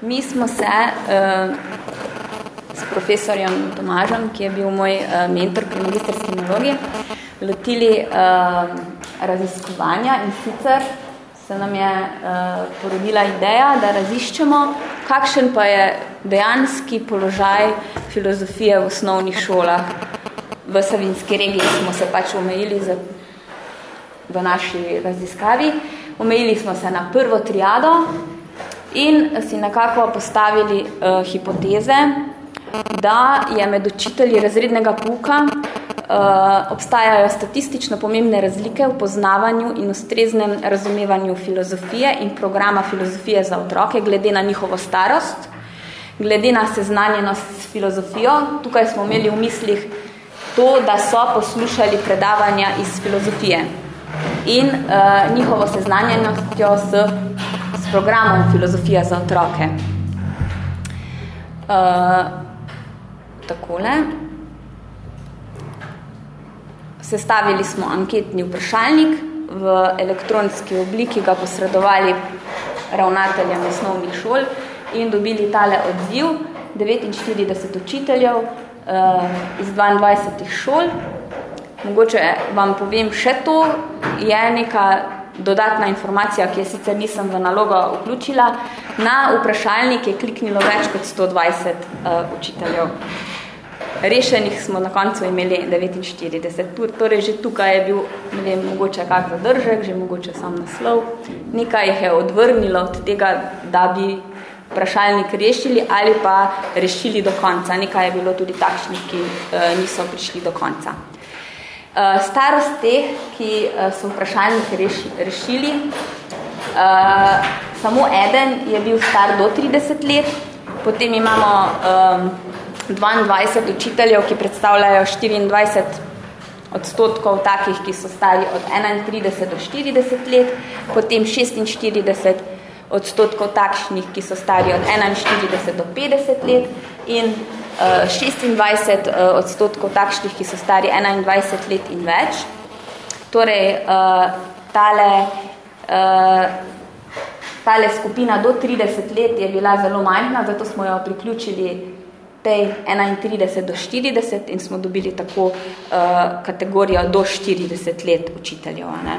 Mi smo se uh, s profesorjem Tomažem, ki je bil moj uh, mentor pri magisterski nalogi, lotili uh, raziskovanja in sicer se nam je uh, porodila ideja, da raziščemo, kakšen pa je dejanski položaj filozofije v osnovnih šolah. V Savinski regiji smo se pač omejili za, v naši raziskavi. Omejili smo se na prvo triado in si nekako postavili uh, hipoteze, da je med učitelji razrednega puka Uh, obstajajo statistično pomembne razlike v poznavanju in ustreznem razumevanju filozofije in programa filozofije za otroke glede na njihovo starost, glede na seznanjenost s filozofijo. Tukaj smo imeli v mislih to, da so poslušali predavanja iz filozofije in uh, njihovo seznanjenostjo s programom filozofija za otroke. Uh, takole. Sestavili smo anketni vprašalnik v elektronski obliki, ga posredovali ravnateljem osnovnih šol in dobili tale odziv 49 učiteljev uh, iz 22 šol. Mogoče vam povem še to, je neka dodatna informacija, ki je sicer nisem v nalogo vključila. Na vprašalnik je kliknilo več kot 120 uh, eh, učiteljev rešenih smo na koncu imeli 49. Torej, že tukaj je bil, ne vem, mogoče kak zadržek, že mogoče sam naslov. Nekaj jih je odvrnilo od tega, da bi vprašalnik rešili ali pa rešili do konca. Nekaj je bilo tudi takšnih, ki uh, niso prišli do konca. Uh, starost teh, ki uh, so vprašalnik reši, rešili, uh, samo eden je bil star do 30 let, potem imamo um, 22 učiteljev, ki predstavljajo 24 odstotkov takih, ki so stari od 31 do 40 let, potem 46 odstotkov takšnih, ki so stari od 41 do 50 let in 26 uh, odstotkov takšnih, ki so stari 21 let in več. Torej, uh, tale, tale skupina do 30 let je bila zelo majhna, zato smo jo priključili tej 31 do 40 in smo dobili tako kategorijo do 40 let učiteljev. Ne?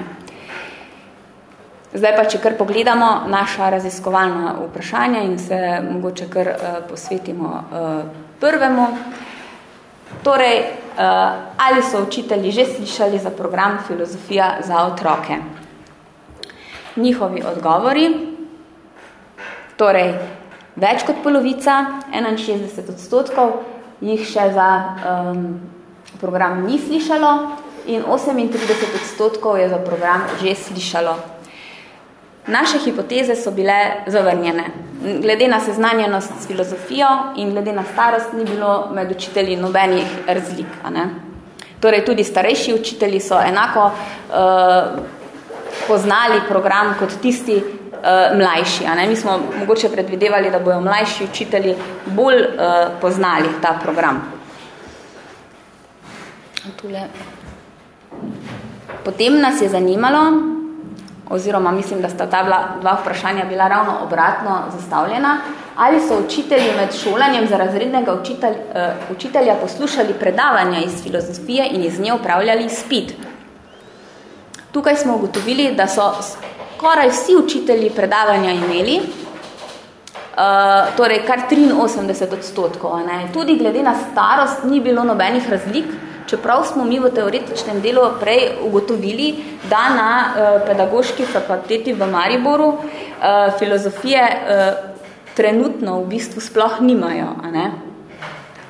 Zdaj pa, če kar pogledamo naša raziskovalna vprašanja in se mogoče kar posvetimo prvemu. Torej, uh, ali so učitelji že slišali za program Filozofija za otroke? Njihovi odgovori, torej, več kot polovica, 61 odstotkov, jih še za um, program ni slišalo in 38 odstotkov je za program že slišalo. Naše hipoteze so bile zavrnjene. Glede na seznanjenost s filozofijo in glede na starost ni bilo med učitelji nobenih razlik. Ne? Torej, tudi starejši učitelji so enako uh, poznali program kot tisti, uh, mlajši. A ne? Mi smo mogoče predvidevali, da bojo mlajši učitelji bolj uh, poznali ta program. Tule. Potem nas je zanimalo, oziroma mislim, da sta ta dva vprašanja bila ravno obratno zastavljena, ali so učitelji med šolanjem za razrednega učitelj, uh, učitelja poslušali predavanja iz filozofije in iz nje upravljali spit. Tukaj smo ugotovili, da so skoraj vsi učitelji predavanja imeli, uh, torej kar 83 odstotkov. Ne. Tudi glede na starost ni bilo nobenih razlik, čeprav smo mi v teoretičnem delu prej ugotovili, da na uh, pedagoški fakulteti v Mariboru uh, filozofije uh, trenutno v bistvu sploh nimajo. A ne.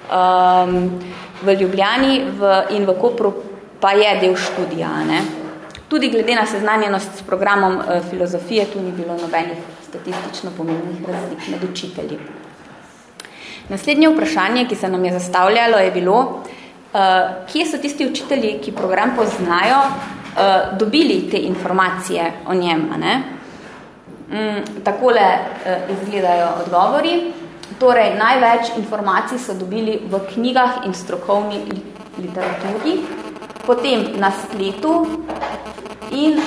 Um, v Ljubljani v, in v Kopru pa je del študija. A ne. Tudi glede na seznanjenost s programom uh, filozofije, tu ni bilo nobenih statistično pomembnih razlik med učitelji. Naslednje vprašanje, ki se nam je zastavljalo, je bilo, kje so tisti učitelji, ki program poznajo, uh, dobili te informacije o njem. Ne? Mm, takole uh, izgledajo odgovori. Torej, največ informacij so dobili v knjigah in strokovni literaturi, potem na spletu in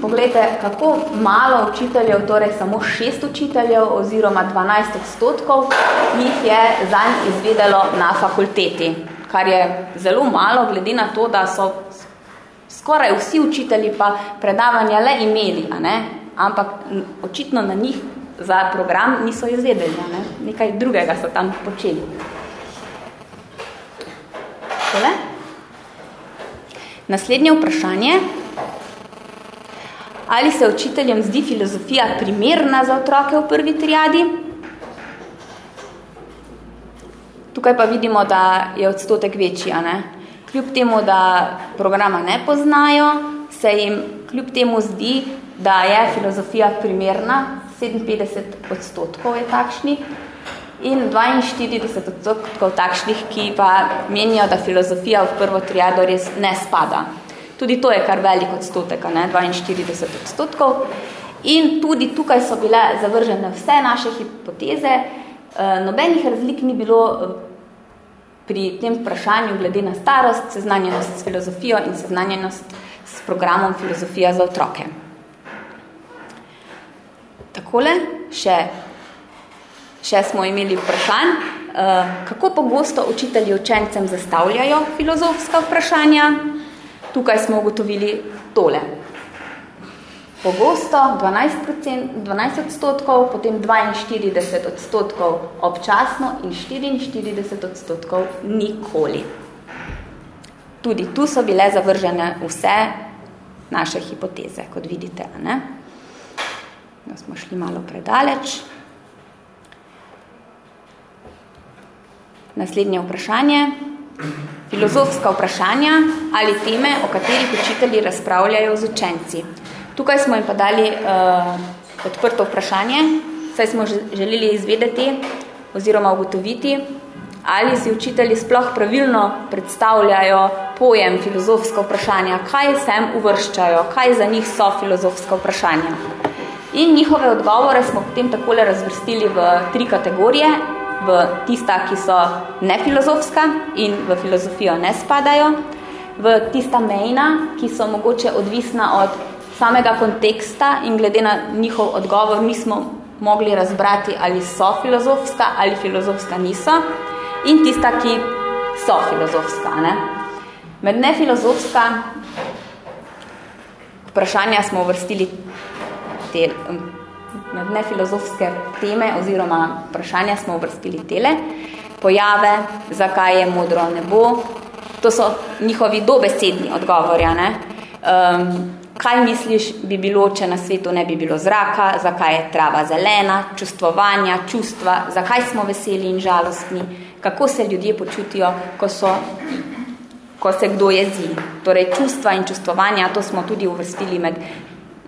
poglejte, kako malo učiteljev, torej samo šest učiteljev oziroma 12 odstotkov, jih je zanj izvedelo na fakulteti, kar je zelo malo, glede na to, da so skoraj vsi učitelji pa predavanja le imeli, a ne? ampak očitno na njih za program niso izvedeli, a ne? nekaj drugega so tam počeli. Tole? Naslednje vprašanje. Ali se učiteljem zdi filozofija primerna za otroke v prvi triadi? Tukaj pa vidimo, da je odstotek večji, ne? Kljub temu, da programa ne poznajo, se jim kljub temu zdi, da je filozofija primerna, 57 odstotkov je takšnih, in 42 odstotkov takšnih, ki pa menijo, da filozofija v prvo triado res ne spada. Tudi to je kar velik odstotek, ne? 42 odstotkov. In tudi tukaj so bile zavržene vse naše hipoteze. E, nobenih razlik ni bilo eh, pri tem vprašanju glede na starost, seznanjenost s filozofijo in seznanjenost s programom Filozofija za otroke. Takole, še, še smo imeli vprašanj, eh, kako pogosto učitelji učencem zastavljajo filozofska vprašanja. Tukaj smo ugotovili tole. Pogosto 12, 12 odstotkov, potem 42 odstotkov občasno in 44 odstotkov nikoli. Tudi tu so bile zavržene vse naše hipoteze, kot vidite. Ne? Da smo šli malo predaleč. Naslednje vprašanje filozofska vprašanja ali teme, o katerih učitelji razpravljajo z učenci. Tukaj smo jim pa dali uh, odprto vprašanje, saj smo želeli izvedeti oziroma ugotoviti, ali si učitelji sploh pravilno predstavljajo pojem filozofska vprašanja, kaj sem uvrščajo, kaj za njih so filozofska vprašanja. In njihove odgovore smo potem takole razvrstili v tri kategorije, v tista, ki so nefilozofska in v filozofijo ne spadajo, v tista mejna, ki so mogoče odvisna od samega konteksta in glede na njihov odgovor nismo mogli razbrati, ali so filozofska ali filozofska niso, in tista, ki so filozofska. Ne? Med nefilozofska vprašanja smo vrstili te, med nefilozofske teme oziroma vprašanja smo uvrstili tele, pojave, zakaj je modro nebo, to so njihovi dobesedni odgovori. Ne? Um, kaj misliš bi bilo, če na svetu ne bi bilo zraka, zakaj je trava zelena, čustvovanja, čustva, zakaj smo veseli in žalostni, kako se ljudje počutijo, ko, so, ko se kdo jezi. Torej, čustva in čustvovanja, to smo tudi uvrstili med,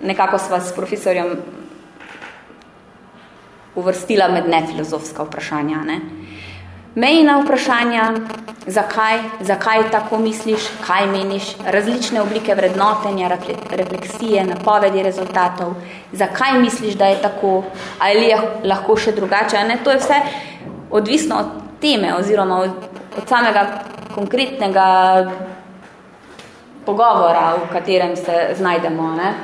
nekako sva s profesorjem uvrstila med nefilozofska vprašanja. Ne? Mejna vprašanja, zakaj, zakaj tako misliš, kaj meniš, različne oblike vrednotenja, refleksije, napovedi rezultatov, zakaj misliš, da je tako, ali je lahko še drugače. Ne? To je vse odvisno od teme oziroma od, od samega konkretnega pogovora, v katerem se znajdemo. Ne?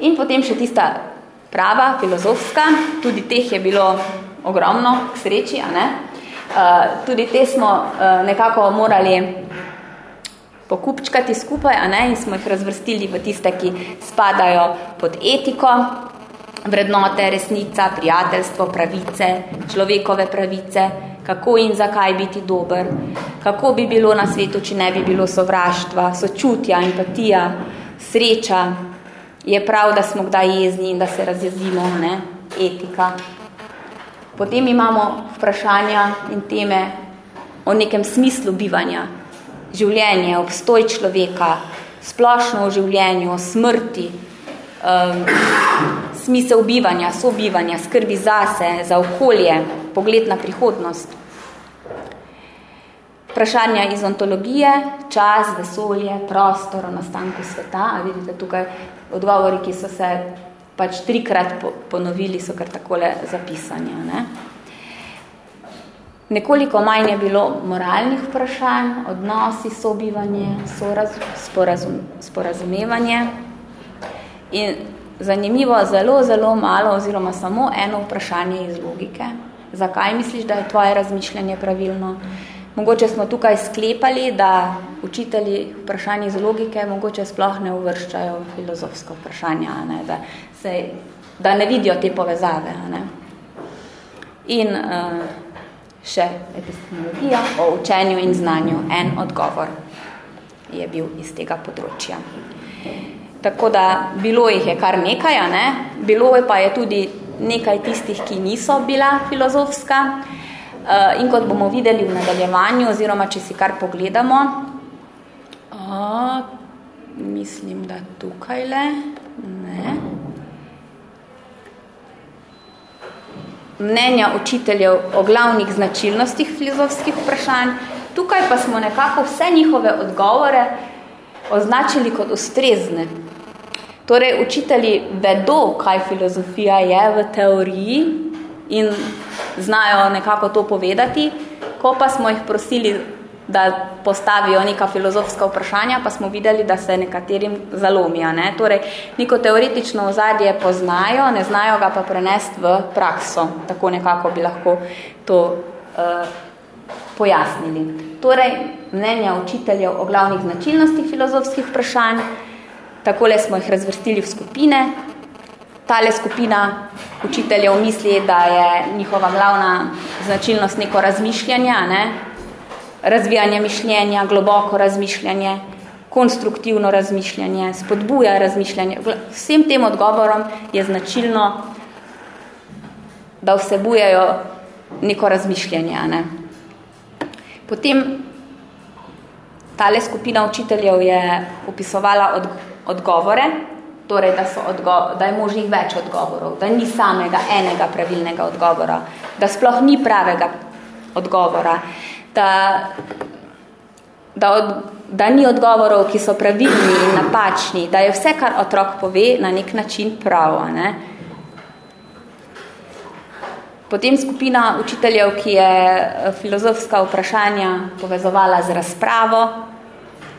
In potem še tista prava, filozofska, tudi teh je bilo ogromno k sreči, a ne? Uh, tudi te smo uh, nekako morali pokupčkati skupaj, a ne? In smo jih razvrstili v tiste, ki spadajo pod etiko, vrednote, resnica, prijateljstvo, pravice, človekove pravice, kako in zakaj biti dober, kako bi bilo na svetu, če ne bi bilo sovraštva, sočutja, empatija, sreča, je prav, da smo kdaj jezni in da se razjezimo, ne? etika. Potem imamo vprašanja in teme o nekem smislu bivanja, življenje, obstoj človeka, splošno o življenju, o smrti, um, smisel bivanja, sobivanja, skrbi zase, za okolje, pogled na prihodnost. Vprašanja iz ontologije, čas, vesolje, prostor, o nastanku sveta. A vidite tukaj odgovori, ki so se pač trikrat ponovili, so kar takole zapisanja. Ne? Nekoliko manj je bilo moralnih vprašanj, odnosi, sobivanje, soraz, sporazum, sporazumevanje. In zanimivo, zelo, zelo malo oziroma samo eno vprašanje iz logike. Zakaj misliš, da je tvoje razmišljanje pravilno? Mogoče smo tukaj sklepali, da učitelji vprašanje iz logike mogoče sploh ne uvrščajo filozofsko vprašanje, ne? Da, se, da ne vidijo te povezave. Ne? In uh, še epistemologija o učenju in znanju, en odgovor je bil iz tega področja. Tako da bilo jih je kar nekaj, ne? bilo je pa je tudi nekaj tistih, ki niso bila filozofska. Uh, in kot bomo videli v nadaljevanju, oziroma če si kar pogledamo, uh, mislim, da tukaj le, ne. mnenja učiteljev o glavnih značilnostih filozofskih vprašanj, tukaj pa smo nekako vse njihove odgovore označili kot ustrezne. Torej, učitelji vedo, kaj filozofija je v teoriji in znajo nekako to povedati, ko pa smo jih prosili, da postavijo neka filozofska vprašanja, pa smo videli, da se nekaterim zalomijo. Ne? Torej, neko teoretično ozadje poznajo, ne znajo ga pa prenesti v prakso. Tako nekako bi lahko to uh, pojasnili. Torej, mnenja učiteljev o glavnih značilnostih filozofskih vprašanj, Takole smo jih razvrstili v skupine. Tale skupina učiteljev misli, da je njihova glavna značilnost neko razmišljanje, ne? razvijanje mišljenja, globoko razmišljanje, konstruktivno razmišljanje, spodbuja razmišljanje. Vsem tem odgovorom je značilno, da vsebujejo neko razmišljanje. Ne? Potem tale skupina učiteljev je opisovala od, odgovore, torej, da, so da je možnih več odgovorov, da ni samega enega pravilnega odgovora, da sploh ni pravega odgovora, da, da, od, da ni odgovorov, ki so pravilni in napačni, da je vse, kar otrok pove, na nek način pravo. Ne? Potem skupina učiteljev, ki je eh, filozofska vprašanja povezovala z razpravo,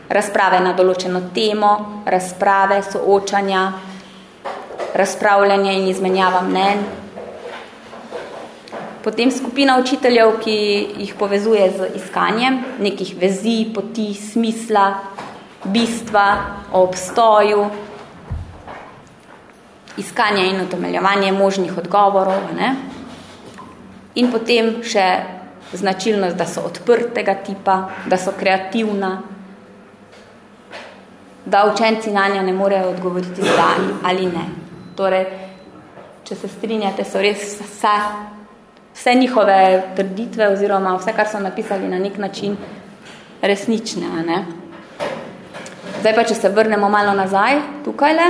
razprave na določeno temo, razprave, soočanja, razpravljanje in izmenjava mnen. Potem skupina učiteljev, ki jih povezuje z iskanjem nekih vezi, poti, smisla, bistva, o obstoju, iskanje in utemeljevanje možnih odgovorov. Ne? In potem še značilnost, da so odprtega tipa, da so kreativna, da učenci na njo ne morejo odgovoriti da ali ne. Torej, če se strinjate, so res vse, vse njihove trditve oziroma vse, kar so napisali na nek način, resnične. Ne? Zdaj pa, če se vrnemo malo nazaj, tukajle,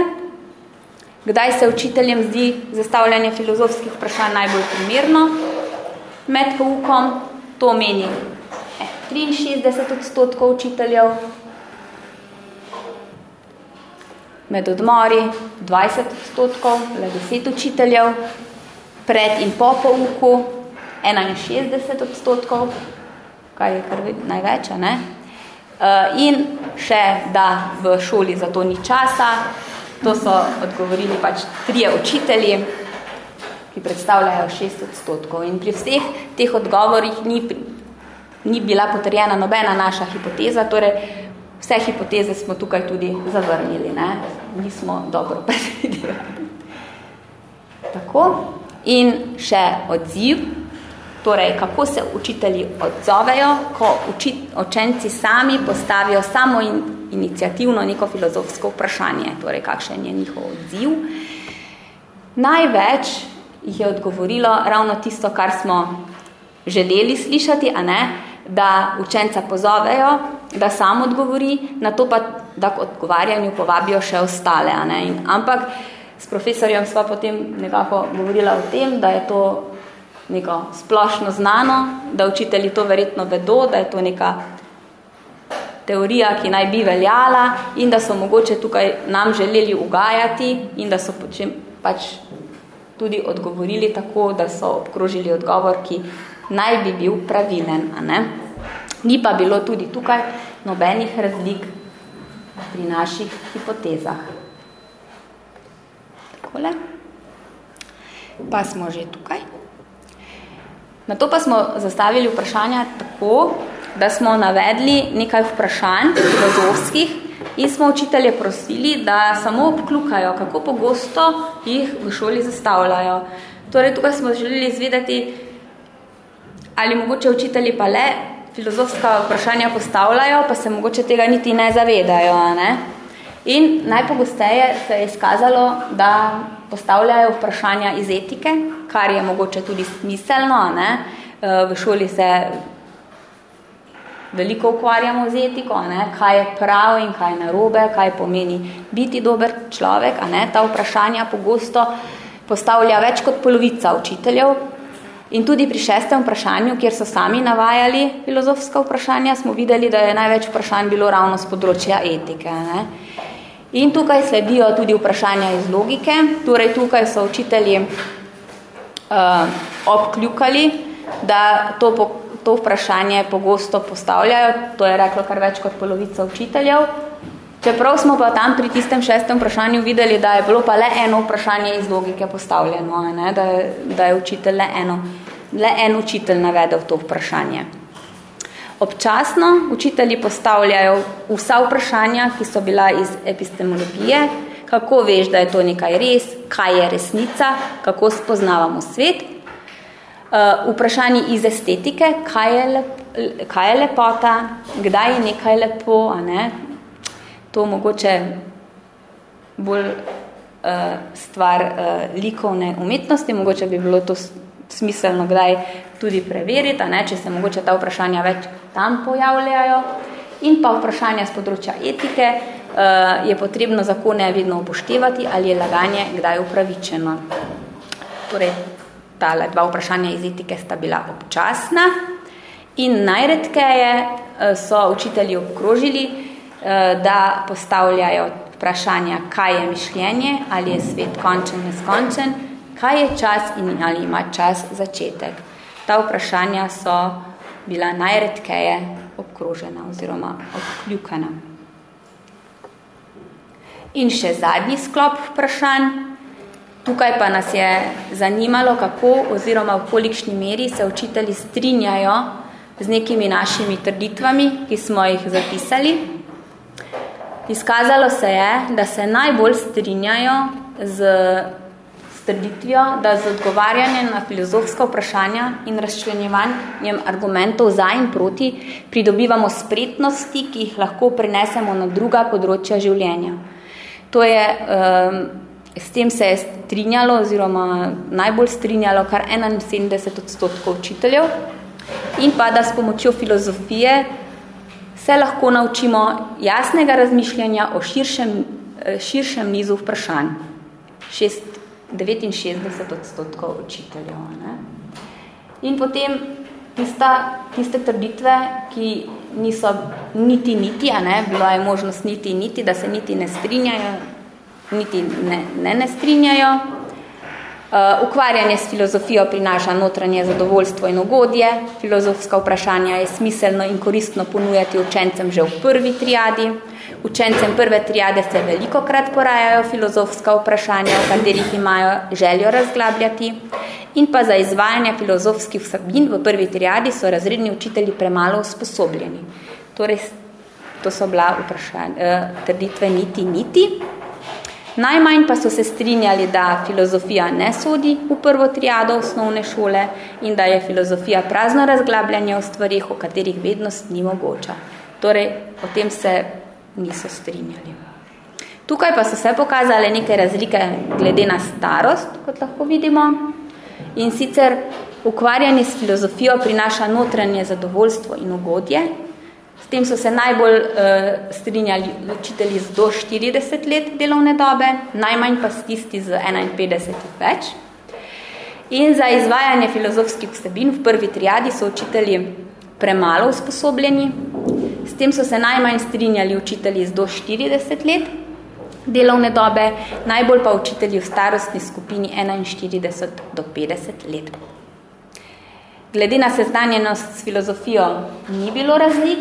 kdaj se učiteljem zdi zastavljanje filozofskih vprašanj najbolj primerno med poukom, to meni eh, 63 odstotkov učiteljev, med odmori 20 odstotkov, le 10 učiteljev, pred in po pouku 61 odstotkov, kar je kar največ, ne? Uh, in še, da v šoli za to ni časa, to so odgovorili pač trije učitelji, ki predstavljajo 6 odstotkov. In pri vseh teh odgovorih ni, ni bila potrjena nobena naša hipoteza, torej vse hipoteze smo tukaj tudi zavrnili, ne? nismo dobro predvideli. Tako, in še odziv, torej kako se učitelji odzovejo, ko učit, učenci sami postavijo samo in, iniciativno neko filozofsko vprašanje, torej kakšen je njihov odziv. Največ jih je odgovorilo ravno tisto, kar smo želeli slišati, a ne, da učenca pozovejo, da sam odgovori, na to pa, da k odgovarjanju povabijo še ostale. A ne? In, ampak s profesorjem sva potem nekako govorila o tem, da je to neko splošno znano, da učitelji to verjetno vedo, da je to neka teorija, ki naj bi veljala in da so mogoče tukaj nam želeli ugajati in da so pač tudi odgovorili tako, da so obkrožili odgovor, ki naj bi bil pravilen. A ne? Ni pa bilo tudi tukaj nobenih razlik pri naših hipotezah. takole. Pa smo že tukaj. Na to pa smo zastavili vprašanja tako, da smo navedli nekaj vprašanj filozofskih in smo učitelje prosili, da samo obklukajo, kako pogosto jih v šoli zastavljajo. Torej, tukaj smo želeli izvedeti, ali mogoče učitelji pa le filozofska vprašanja postavljajo, pa se mogoče tega niti ne zavedajo. Ne? In najpogosteje se je izkazalo, da postavljajo vprašanja iz etike, kar je mogoče tudi smiselno. Ne? V šoli se veliko ukvarjamo z etiko, ne? kaj je prav in kaj je narobe, kaj pomeni biti dober človek. A ne? Ta vprašanja pogosto postavlja več kot polovica učiteljev. In tudi pri šestem vprašanju, kjer so sami navajali filozofska vprašanja, smo videli, da je največ vprašanj bilo ravno z področja etike. Ne? In tukaj sledijo tudi vprašanja iz logike, torej tukaj so učitelji uh, obkljukali, da to, to vprašanje pogosto postavljajo, to je reklo kar več kot polovica učiteljev. Čeprav smo pa tam pri tistem šestem vprašanju videli, da je bilo pa le eno vprašanje iz logike postavljeno, ne? Da, je, da je učitelj le, eno, le en učitelj navedel to vprašanje. Občasno učitelji postavljajo vsa vprašanja, ki so bila iz epistemologije, kako veš, da je to nekaj res, kaj je resnica, kako spoznavamo svet. Uh, vprašanje iz estetike, kaj je, lep, kaj je lepota, kdaj je nekaj lepo, a ne? To mogoče bolj uh, stvar uh, likovne umetnosti, mogoče bi bilo to smiselno kdaj tudi preveriti, ne, če se mogoče ta vprašanja več tam pojavljajo. In pa vprašanja z področja etike, uh, je potrebno zakone vedno upoštevati, ali je laganje kdaj upravičeno. Torej, tale dva vprašanja iz etike sta bila občasna in najredkeje so učitelji obkrožili, uh, da postavljajo vprašanja, kaj je mišljenje, ali je svet končen, neskončen, kaj je čas in ali ima čas začetek. Ta vprašanja so bila najredkeje obkrožena oziroma obkljukana. In še zadnji sklop vprašanj. Tukaj pa nas je zanimalo, kako oziroma v kolikšni meri se učitelji strinjajo z nekimi našimi trditvami, ki smo jih zapisali. Izkazalo se je, da se najbolj strinjajo z trditvijo, da z odgovarjanjem na filozofska vprašanja in razčlenjevanjem argumentov za in proti pridobivamo spretnosti, ki jih lahko prenesemo na druga področja življenja. To je, um, s tem se je strinjalo oziroma najbolj strinjalo kar 71 odstotkov učiteljev in pa, da s pomočjo filozofije se lahko naučimo jasnega razmišljanja o širšem, širšem nizu vprašanj. Šest 69 odstotkov učiteljev. Ne? In potem tista, tiste trditve, ki niso niti niti, a ne, bila je možnost niti niti, da se niti ne strinjajo, niti ne ne, ne strinjajo. Uh, ukvarjanje s filozofijo prinaša notranje zadovoljstvo in ugodje. Filozofska vprašanja je smiselno in koristno ponujati učencem že v prvi triadi. Učencem prve triade se veliko krat porajajo filozofska vprašanja, o katerih imajo željo razglabljati. In pa za izvajanje filozofskih vsebin v prvi triadi so razredni učitelji premalo usposobljeni. Torej, to so bila vprašanja, eh, trditve niti niti. Najmanj pa so se strinjali, da filozofija ne sodi v prvo triado osnovne šole in da je filozofija prazno razglabljanje o stvarih, o katerih vednost ni mogoča. Torej, o tem se niso strinjali. Tukaj pa so se pokazale neke razlike glede na starost, kot lahko vidimo. In sicer ukvarjanje s filozofijo prinaša notranje zadovoljstvo in ugodje. S tem so se najbolj uh, strinjali učitelji z do 40 let delovne dobe, najmanj pa s tisti z 51 več. In za izvajanje filozofskih vsebin v prvi triadi so učitelji premalo usposobljeni, S tem so se najmanj strinjali učitelji z do 40 let delovne dobe, najbolj pa učitelji v starostni skupini 41 do 50 let. Glede na seznanjenost s filozofijo ni bilo razlik,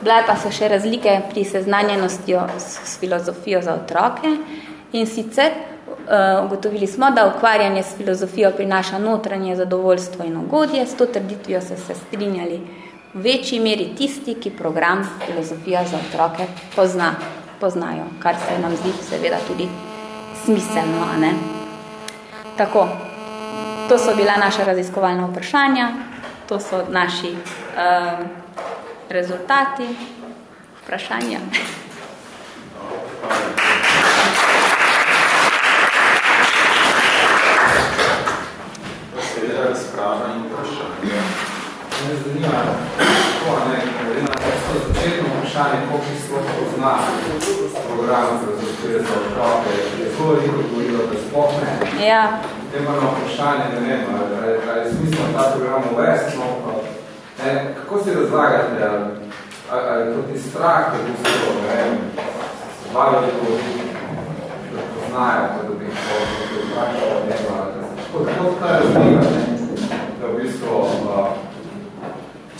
bile pa so še razlike pri seznanjenosti s filozofijo za otroke in sicer Uh, ugotovili smo, da ukvarjanje s filozofijo prinaša notranje zadovoljstvo in ugodje. S to trditvijo so se strinjali v večji meri tisti, ki program filozofija za otroke pozna, poznajo, kar se nam zdi seveda tudi smiselno. Ne? Tako, to so bila naša raziskovalna vprašanja, to so naši uh, rezultati, vprašanja. Seveda razprava in vprašanje. Me zanima, tako, ne, glede na to začetno vprašanje, koliko si sploh pozna program za zaspire za otroke, je zelo veliko govorilo, da sploh ne. Ja. Potem pa na vprašanje, ne vem, ali, je smislo ta program uvesti, no, pa, ne, kako si razlagate, ali, ali je to ti strah, da bi se to, ne vem, to, da poznajo, pa da bi jih to, da bi vprašali, ne, pa, da se, tako, tako ta razlika, ne, da v bistvu, uh,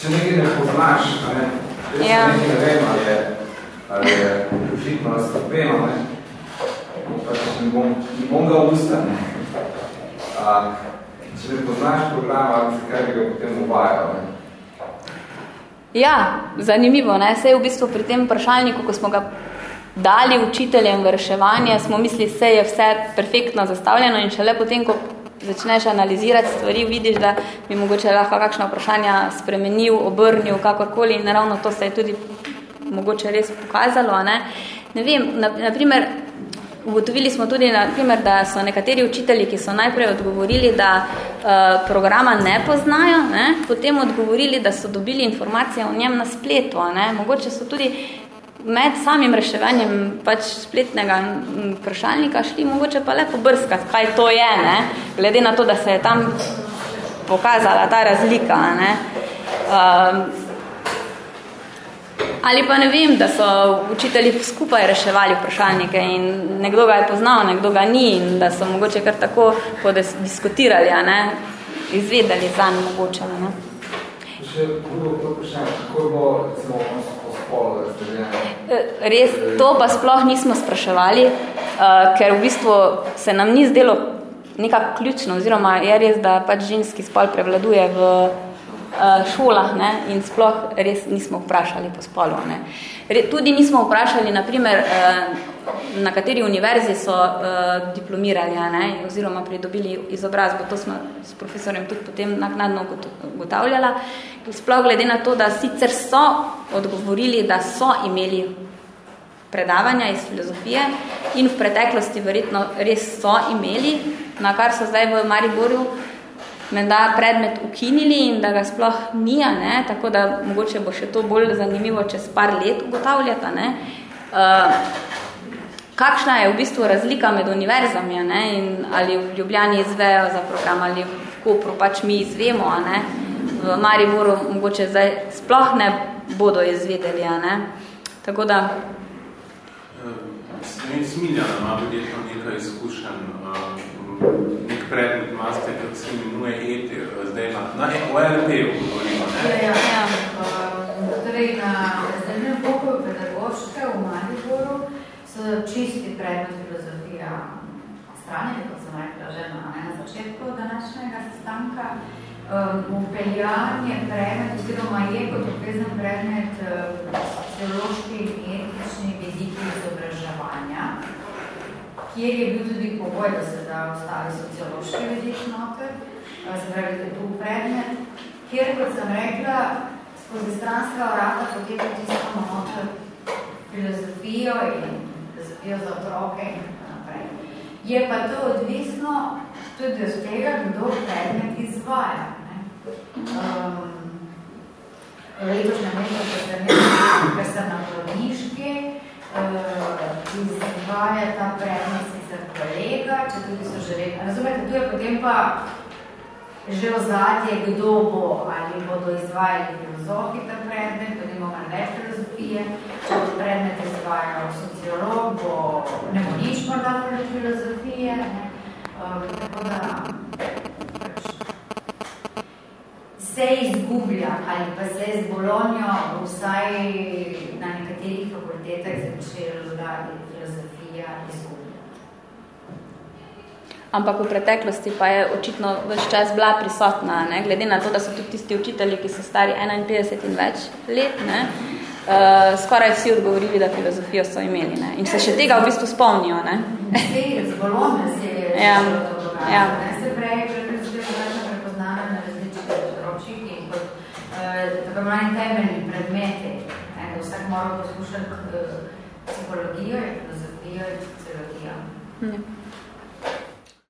če nekaj ne poznaš, ne, jaz Ja. nekaj ne vem, ali je, ali je užitno razkopeno, ne, pač ne bom, ne bom ga usta, ne. A, če ne poznaš programa, zakaj bi ga potem uvajal, ne. Ja, zanimivo. Ne? Sej v bistvu pri tem vprašalniku, ko smo ga dali učiteljem v reševanje, smo mislili, vse je vse perfektno zastavljeno in šele potem, ko začneš analizirati stvari, vidiš, da bi mogoče lahko kakšna vprašanja spremenil, obrnil, kakorkoli in ravno to se je tudi mogoče res pokazalo. Ne, ne vem, na, na primer, ugotovili smo tudi, na primer, da so nekateri učitelji, ki so najprej odgovorili, da uh, programa ne poznajo, ne, potem odgovorili, da so dobili informacije o njem na spletu. Ne. Mogoče so tudi med samim reševanjem pač spletnega vprašalnika šli mogoče pa le pobrskati, kaj to je, ne? glede na to, da se je tam pokazala ta razlika. Ne? Um, ali pa ne vem, da so učitelji skupaj reševali vprašalnike in nekdo ga je poznal, nekdo ga ni in da so mogoče kar tako podiskutirali, a ne? izvedeli zanj mogoče. Ne? Še drugo vprašanje, kako bo recimo po spolu razdeljeno? Res, to pa sploh nismo spraševali, uh, ker v bistvu se nam ni zdelo nekako ključno, oziroma je res, da pač ženski spol prevladuje v šolah ne, in sploh res nismo vprašali po spolu. Ne. Tudi nismo vprašali, naprimer, uh, na kateri univerzi so uh, diplomirali ne, oziroma pridobili izobrazbo. To smo s profesorjem tudi potem naknadno ugotavljala. Sploh glede na to, da sicer so odgovorili, da so imeli predavanja iz filozofije in v preteklosti verjetno res so imeli, na kar so zdaj v Mariboru menda predmet ukinili in da ga sploh nija, ne? tako da mogoče bo še to bolj zanimivo čez par let ugotavljata. Ne? Uh, kakšna je v bistvu razlika med univerzami ne? in ali v Ljubljani izvejo za program ali v Kopru pač mi izvemo, a ne? v Mariboru mogoče zdaj sploh ne bodo izvedeli. A ne? Tako da Smiljana ima verjetno nekaj izkušenj, nek predmet master, kot se imenuje etir, zdaj na, na OLP-u govorimo, ne? Ja, ja. Torej, na zdajnem pokoju pedagoške v Mariboru so čisti predmet filozofija stranje, kot sem rekla že na, na začetku današnjega sestanka. Upeljanje predmet, oziroma je kot obvezen predmet sociološki in etični vidiki izobraževanja, kjer je bil tudi pogoj, da se da ostavi sociološki vidik noter, se pravi, da je tu predmet, kjer, kot sem rekla, skozi stranska vrata poteka tiskamo noter filozofijo in filozofijo za otroke in tako naprej. Je pa to odvisno tudi od tega, kdo predmet izvaja. Um, letošnjem letu, ker sem na porodniški, uh, izvaja ta predmet sicer kolega, če tudi so že vedno. Razumete, tu je potem pa že ozadje, kdo bo, ali bodo izvajali filozofi ta predmet, tudi imamo ne filozofije, če bo predmet izvajal sociolog, bo ne bo nič morda filozofije, ne. Um, da se izgublja ali pa se z Bolonjo vsaj na nekaterih fakultetah začeli dodati filozofija izgubljati. Ampak v preteklosti pa je očitno več čas bila prisotna, ne? glede na to, da so tudi tisti učitelji, ki so stari 51 in več let, ne? Uh, skoraj vsi odgovorili, da filozofijo so imeli ne? in se še tega v bistvu spomnijo. Ne? Z bolom se je ja. ja. Se prej, prepoznana na različnih področjih in kot uh, tako manj temeljni predmeti, vsak mora poslušati uh, psihologijo, filozofijo in sociologijo. Ja.